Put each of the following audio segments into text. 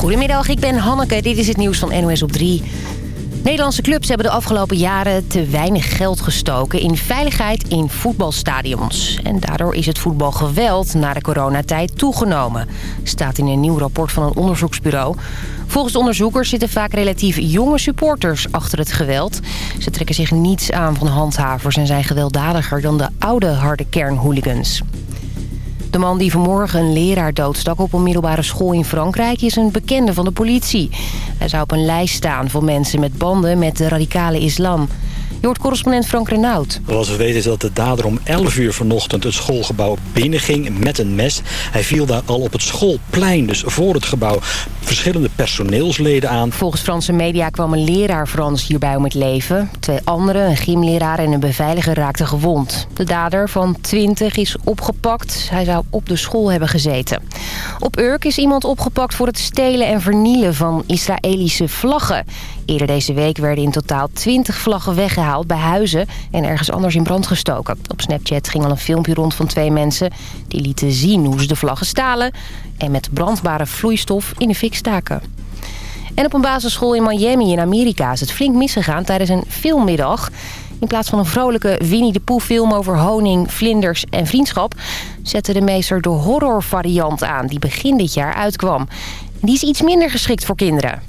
Goedemiddag, ik ben Hanneke. Dit is het nieuws van NOS op 3. Nederlandse clubs hebben de afgelopen jaren te weinig geld gestoken... in veiligheid in voetbalstadions. En daardoor is het voetbalgeweld na de coronatijd toegenomen. Staat in een nieuw rapport van een onderzoeksbureau. Volgens de onderzoekers zitten vaak relatief jonge supporters achter het geweld. Ze trekken zich niets aan van handhavers en zijn gewelddadiger... dan de oude harde kernhooligans. De man die vanmorgen een leraar doodstak op een middelbare school in Frankrijk... is een bekende van de politie. Hij zou op een lijst staan voor mensen met banden met de radicale islam. Je hoort correspondent Frank Renaud. Zoals we weten is dat de dader om 11 uur vanochtend het schoolgebouw binnenging met een mes. Hij viel daar al op het schoolplein, dus voor het gebouw, verschillende personeelsleden aan. Volgens Franse media kwam een leraar Frans hierbij om het leven. Twee anderen, een gymleraar en een beveiliger, raakten gewond. De dader van 20 is opgepakt. Hij zou op de school hebben gezeten. Op Urk is iemand opgepakt voor het stelen en vernielen van Israëlische vlaggen. Eerder deze week werden in totaal 20 vlaggen weggehaald bij huizen en ergens anders in brand gestoken. Op Snapchat ging al een filmpje rond van twee mensen die lieten zien hoe ze de vlaggen stalen en met brandbare vloeistof in de fik staken. En op een basisschool in Miami in Amerika is het flink misgegaan tijdens een filmmiddag. In plaats van een vrolijke Winnie de Pooh film over honing, vlinders en vriendschap... zette de meester de horrorvariant aan die begin dit jaar uitkwam. Die is iets minder geschikt voor kinderen.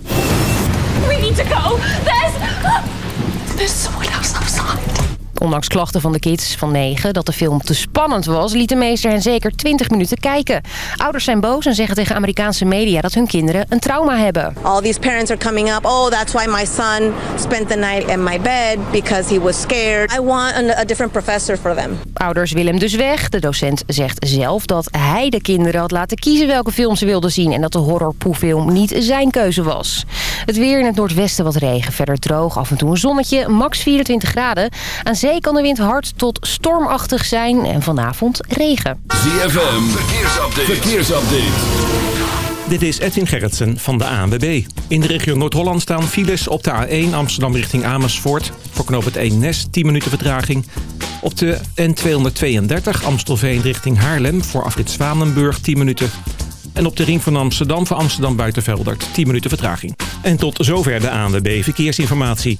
To go. There's... There's someone else outside. Ondanks klachten van de kids van 9 dat de film te spannend was... liet de meester hen zeker 20 minuten kijken. Ouders zijn boos en zeggen tegen Amerikaanse media... dat hun kinderen een trauma hebben. All these parents are coming up. Oh, that's why my son spent the night in my bed because he was scared. I want a, different professor for them. Ouders willen hem dus weg. De docent zegt zelf dat hij de kinderen had laten kiezen welke film ze wilden zien... en dat de horrorpoefilm niet zijn keuze was. Het weer in het noordwesten wat regen. Verder droog, af en toe een zonnetje. Max 24 graden. Aan zee kan de wind hard tot stormachtig zijn. En vanavond regen. ZFM, verkeersupdate. verkeersupdate. Dit is Edwin Gerritsen van de ANWB. In de regio Noord-Holland staan files op de A1 Amsterdam richting Amersfoort. Voor knoop het 1 Nes 10 minuten vertraging. Op de N232 Amstelveen richting Haarlem voor afrit Zwanenburg 10 minuten. En op de ring van Amsterdam voor Amsterdam Buitenveldert 10 minuten vertraging. En tot zover de ANWB Verkeersinformatie.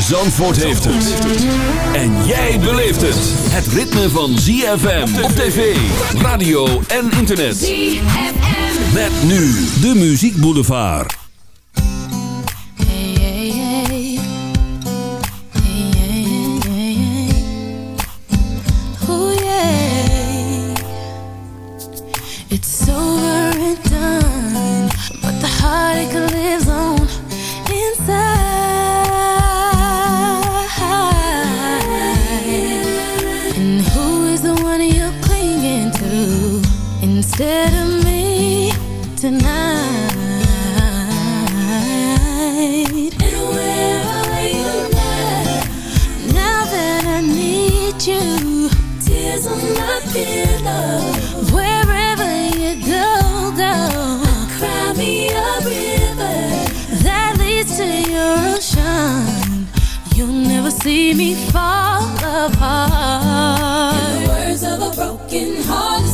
Zandvoort heeft het. En jij beleeft het. Het ritme van ZFM op tv, radio en internet. ZFM. Met nu de Muziek Boulevard. Hey, hey, hey. Hey, hey, hey, hey. Ooh, yeah. It's over and done, but the heartache lives on inside. Instead of me tonight? And where are you now? Now that I need you, tears on my pillow. Wherever you go, go. Cry me a river that leads to your ocean. You'll never see me fall apart. In the words of a broken heart,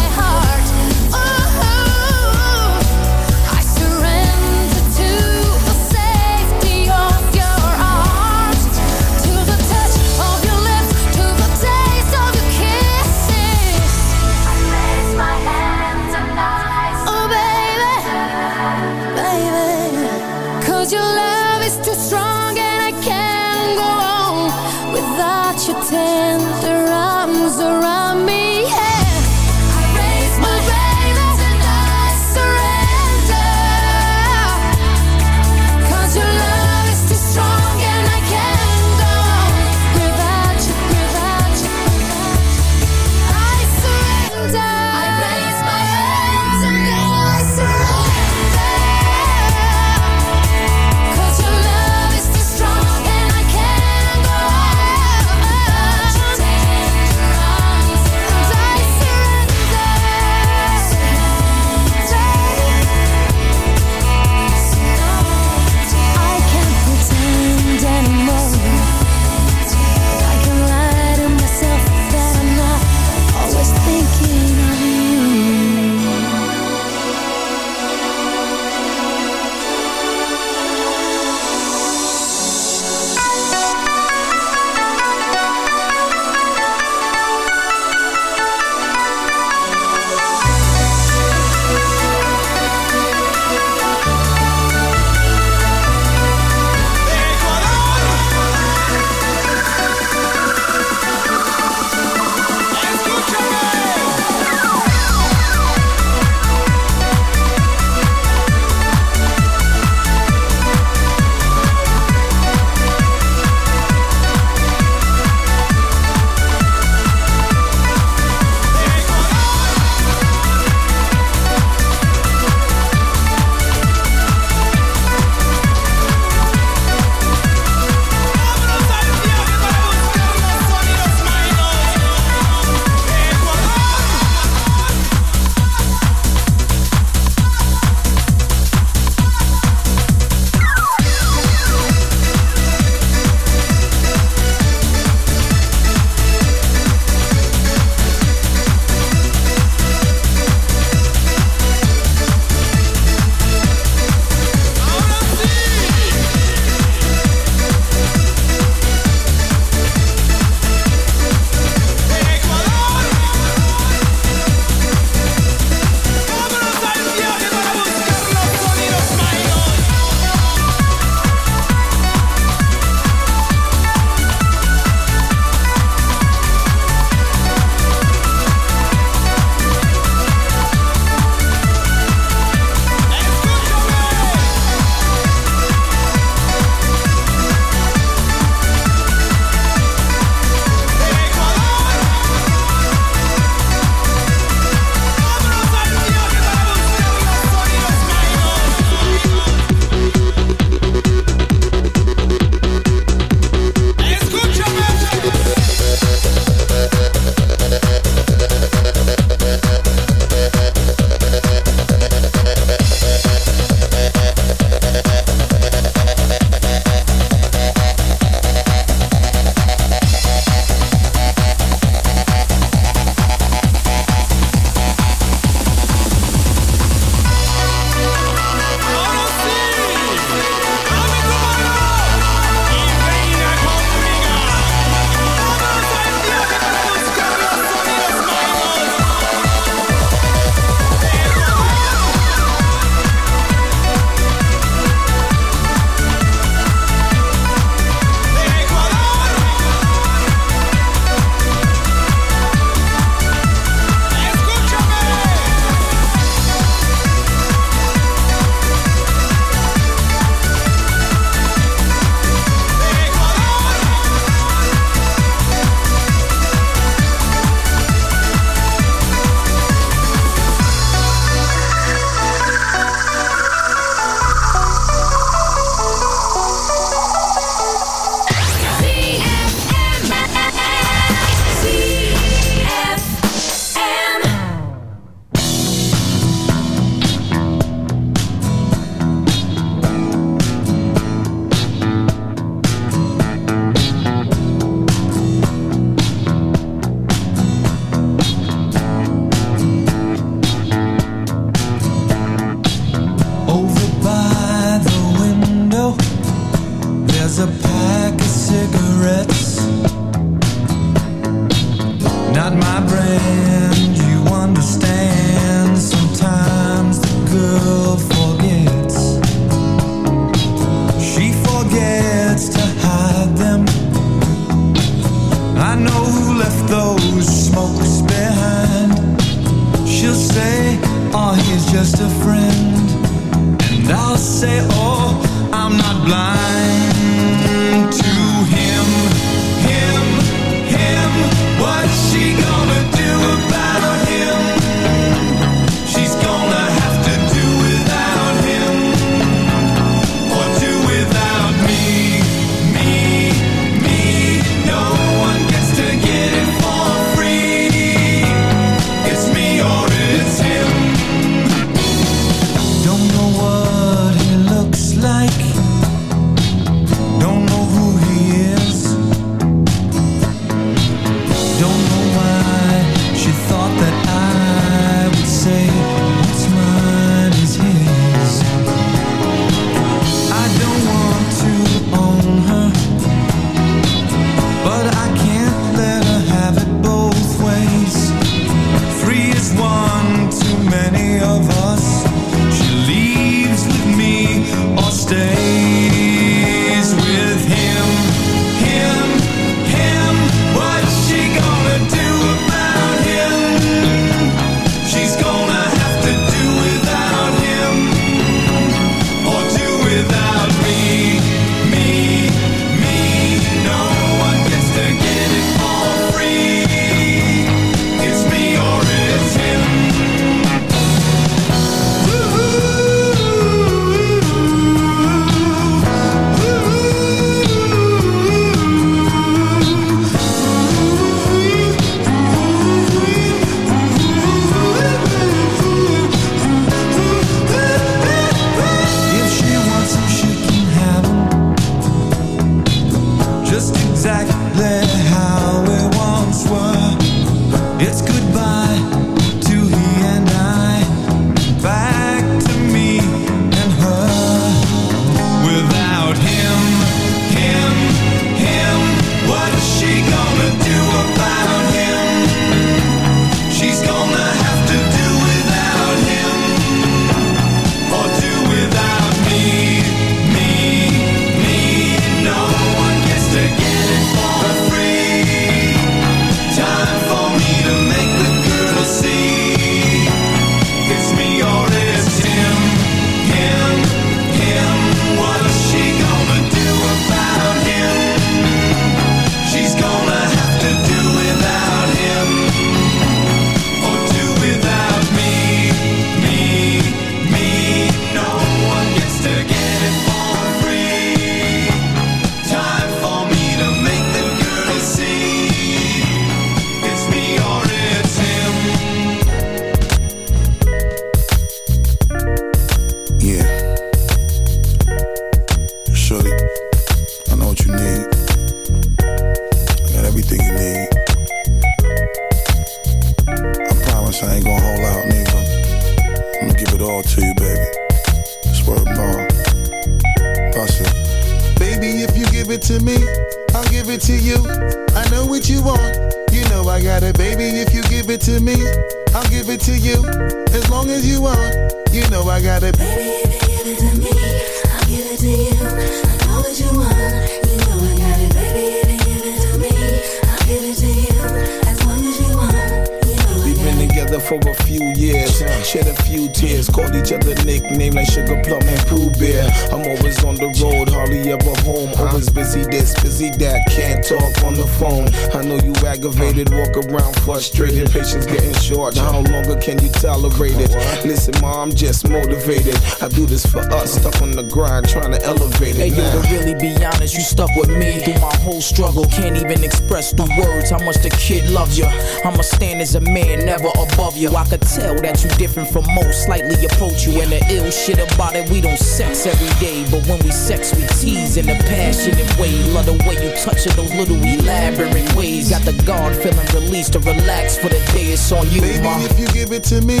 I'm just motivated. I do this for us, stuck on the grind, trying to elevate it. Hey, now. yo, to really be honest, you stuck with me through my whole struggle. Can't even express through words how much the kid loves you. I'ma stand as a man, never above you. I could tell that you different from most, slightly approach you. And the ill shit about it, we don't sex every day. But when we sex, we tease in a passionate way. Love the way you touch it, those little elaborate ways. Got the guard feeling released to relax for the day. It's on you, Baby, ma. if you give it to me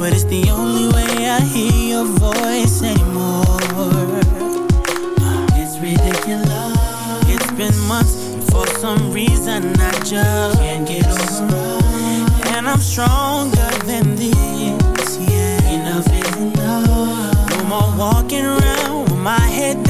But it's the only way I hear your voice anymore. It's ridiculous. It's been months and for some reason I just Can't get over us And I'm stronger than this, yeah. Enough is enough. No more walking around with my head down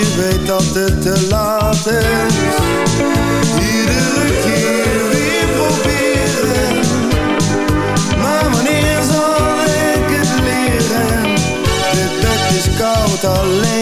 je weet dat het te laat is. Iedere keer weer proberen, maar wanneer zal ik het leren? Dit bed is koud alleen.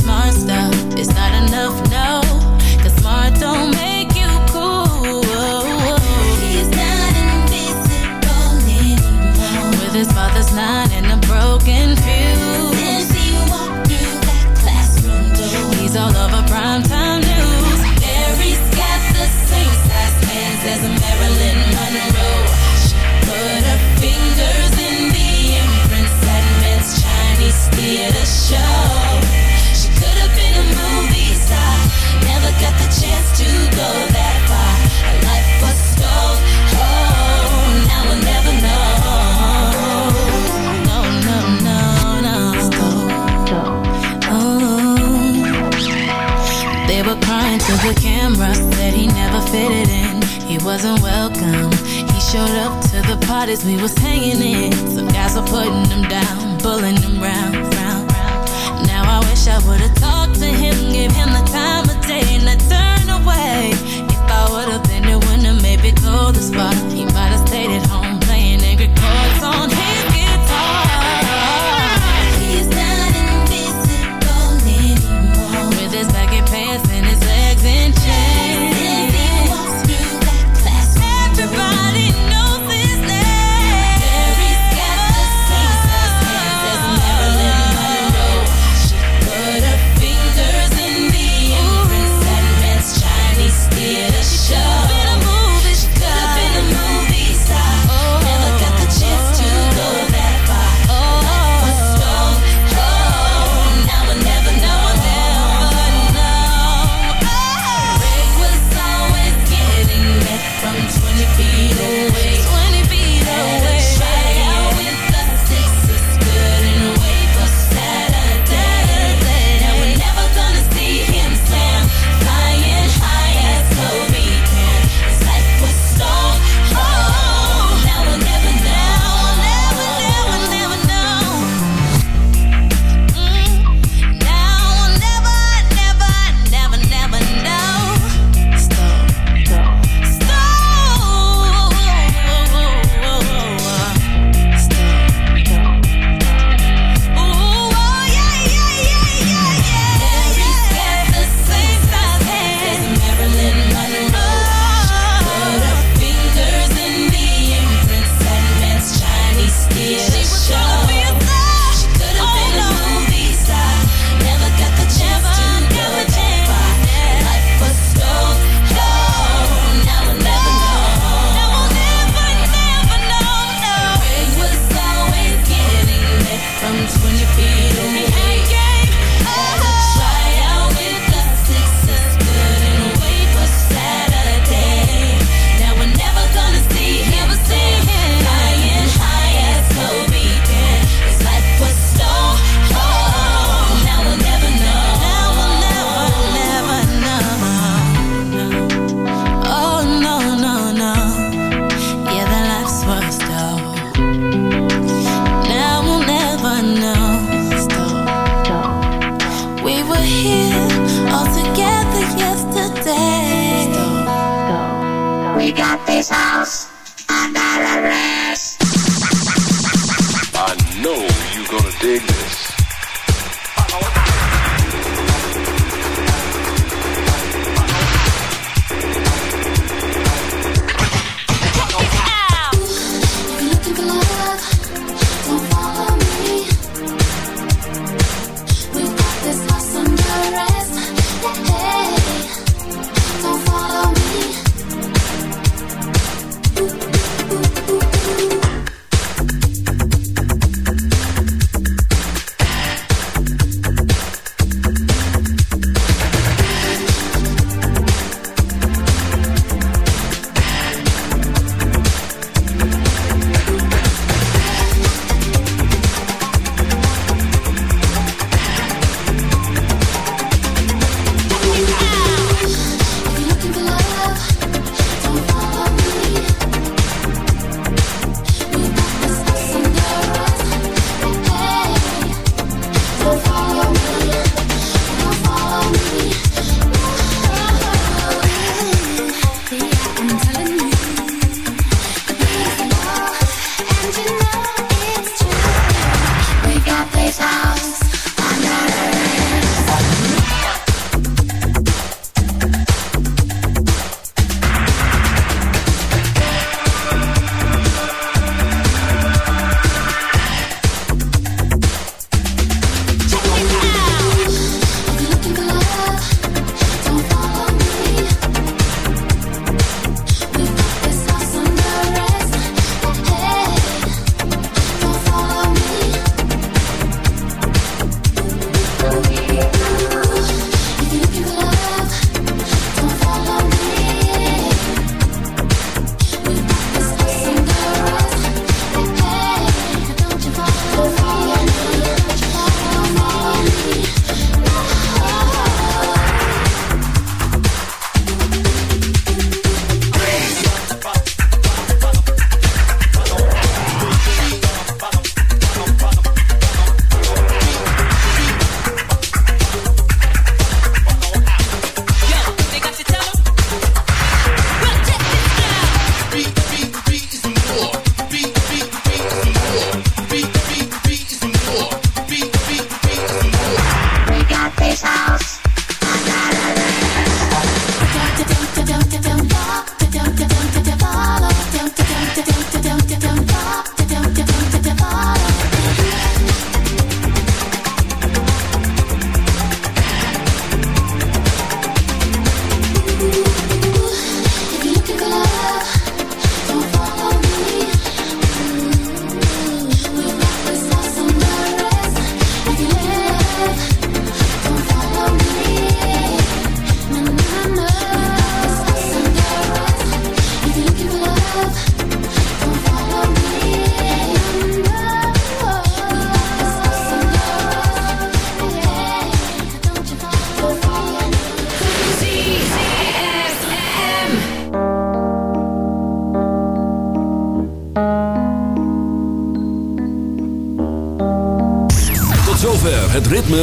Smart stuff. power.